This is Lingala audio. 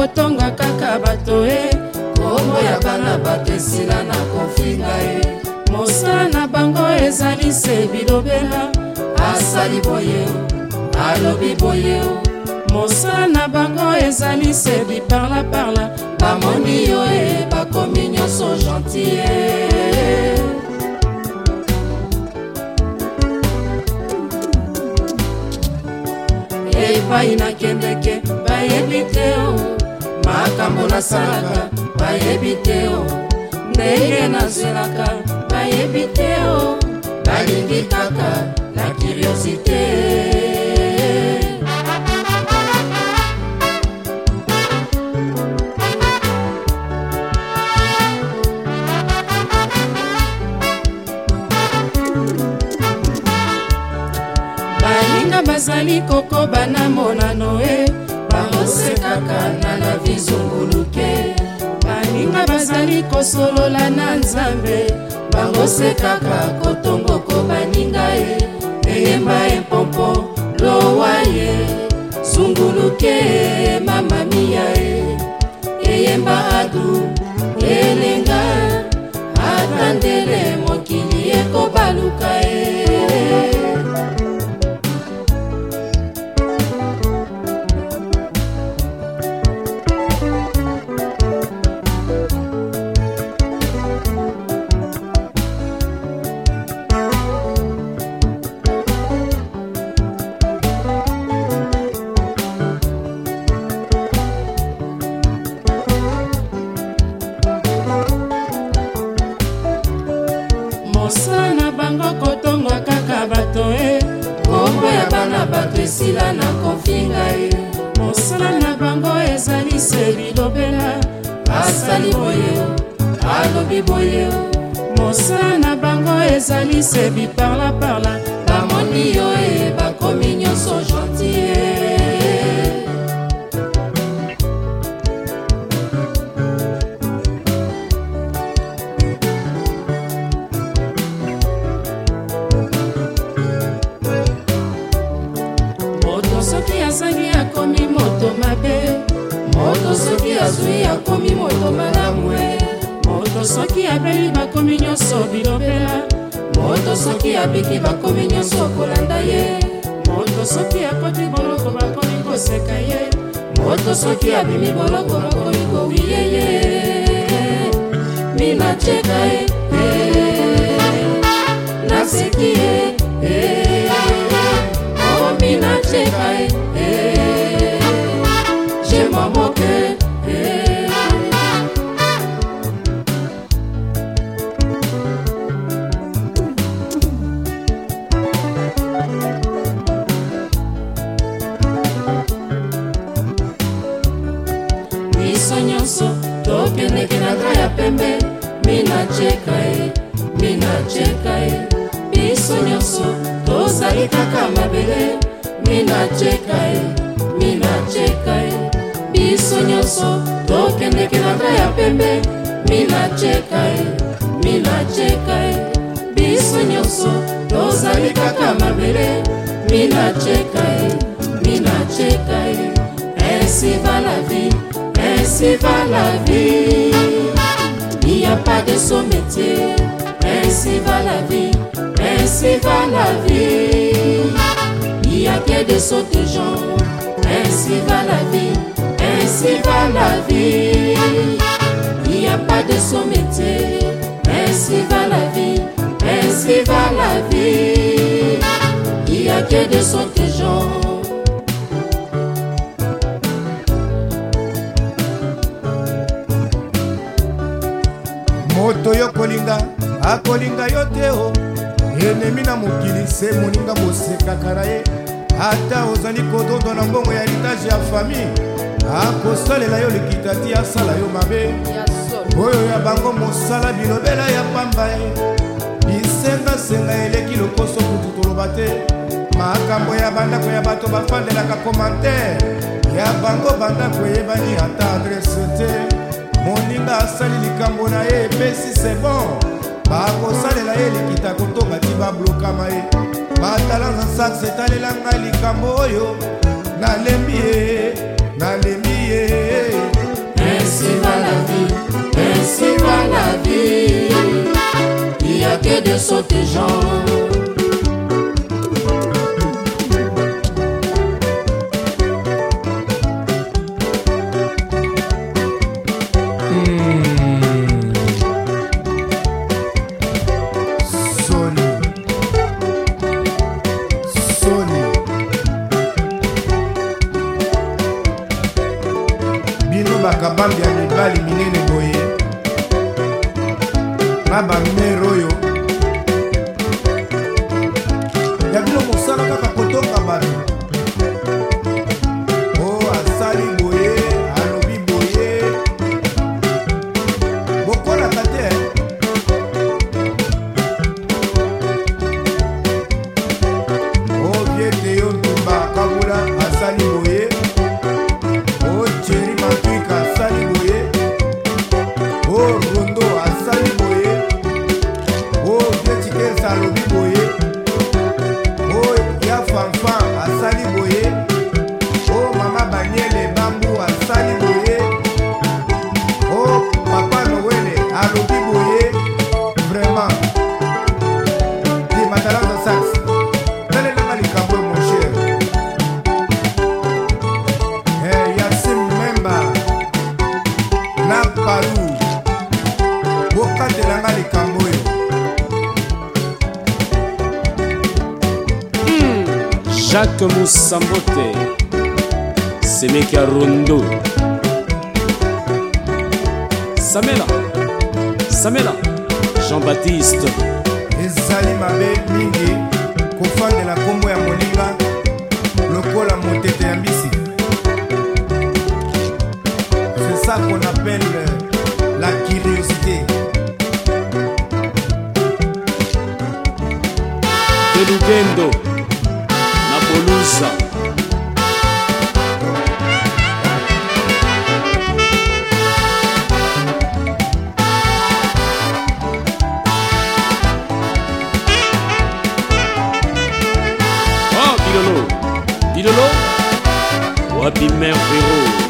kotonga kaka bato e kombo ya bana bato esila na kofinga ye eh. mosala na bango ezali se bilobela asali boye alobi boye mosala na bango ezali se biparlaparla bamoni yo e bakomi nyonso gentil epai nakendeke bayebi te o oh. makambo nasalaka bayebi te o ndenge nazelaka bayebi te o balingi kaka na kuriosité baninga bazali kokoba na monano e baosekaka na ezunguluke baninga bazali kosolola na nzambe bangosekaka kotongoko baninga ye eyemba empompo lowa ye zunguluke mama miya ye eyemba adu elenga atandele mokili ekobaluka ye yango kotonga kaka bato e eh. kombo ya bana bato esila na kofinga ye mosala na bango ezali se bilobela asali boye alobi boye mosala na bango ezali se biparlaparla bamoni yo e bakomi nyonso soki abeli bakomi nyonso bilobela moto soki abiki bakomi nyonso kolanda ye moto soki akoti boloko bakomi koseka ye moto soki abimi boloko bakomi kowiye ye minaceka ye hey. nacheka ye mbi nacheka ye biso nyonso tozali kaka mabele mbi nacheka ye mbi nacheka ye biso nyonso tokendeki na ngai ya pembe mbi nacheka ye mbi nacheka ye biso nyonso tozali kaka mabele mbi nacheka ye mbi nacheka ye ainsi va la vie ainsi va la vie a pas de son métier Ainsi va la vie, ainsi va la vie. Il n'y a que des sauts de gens. Ainsi va la vie, ainsi va la vie. Il n'y a pas de son métier Ainsi va la vie, ainsi va la vie. Il n'y a que des moto yo kolinga akolinga yo te o enemi na mokili se moninga bosekaka na ye ata ozali kodondo na mbongo ya litage ya fami akosalela yo likitati asala yo mabe oyo ya bango mosala bilobela ya pamba ye bisengasenga eleki lokoso kutu toloba te makambo ya bandako ya bato bafandelaka komantere ya bango bandako eyebani ata adrese te moninga asali likambo na ye epesi sebon bakosalela ye likita kotonga ti bablokama ye batalanza saxe etalela ngai likambo oyo nalembi ye nalembi ye Ainsi va la vie, ainsi va la vie, il n'y a que de sauter gens. mibali minene boye na bamero Jacques Moussambote, Semeka Rondo. Samela, Samela, Jean-Baptiste. la mabe de la nkombo ya Le col à ya mbisi c'est ça qu'on appelle euh, la curiosité de Moluza Oh Bilolo Bilolo Wapi Merveilleux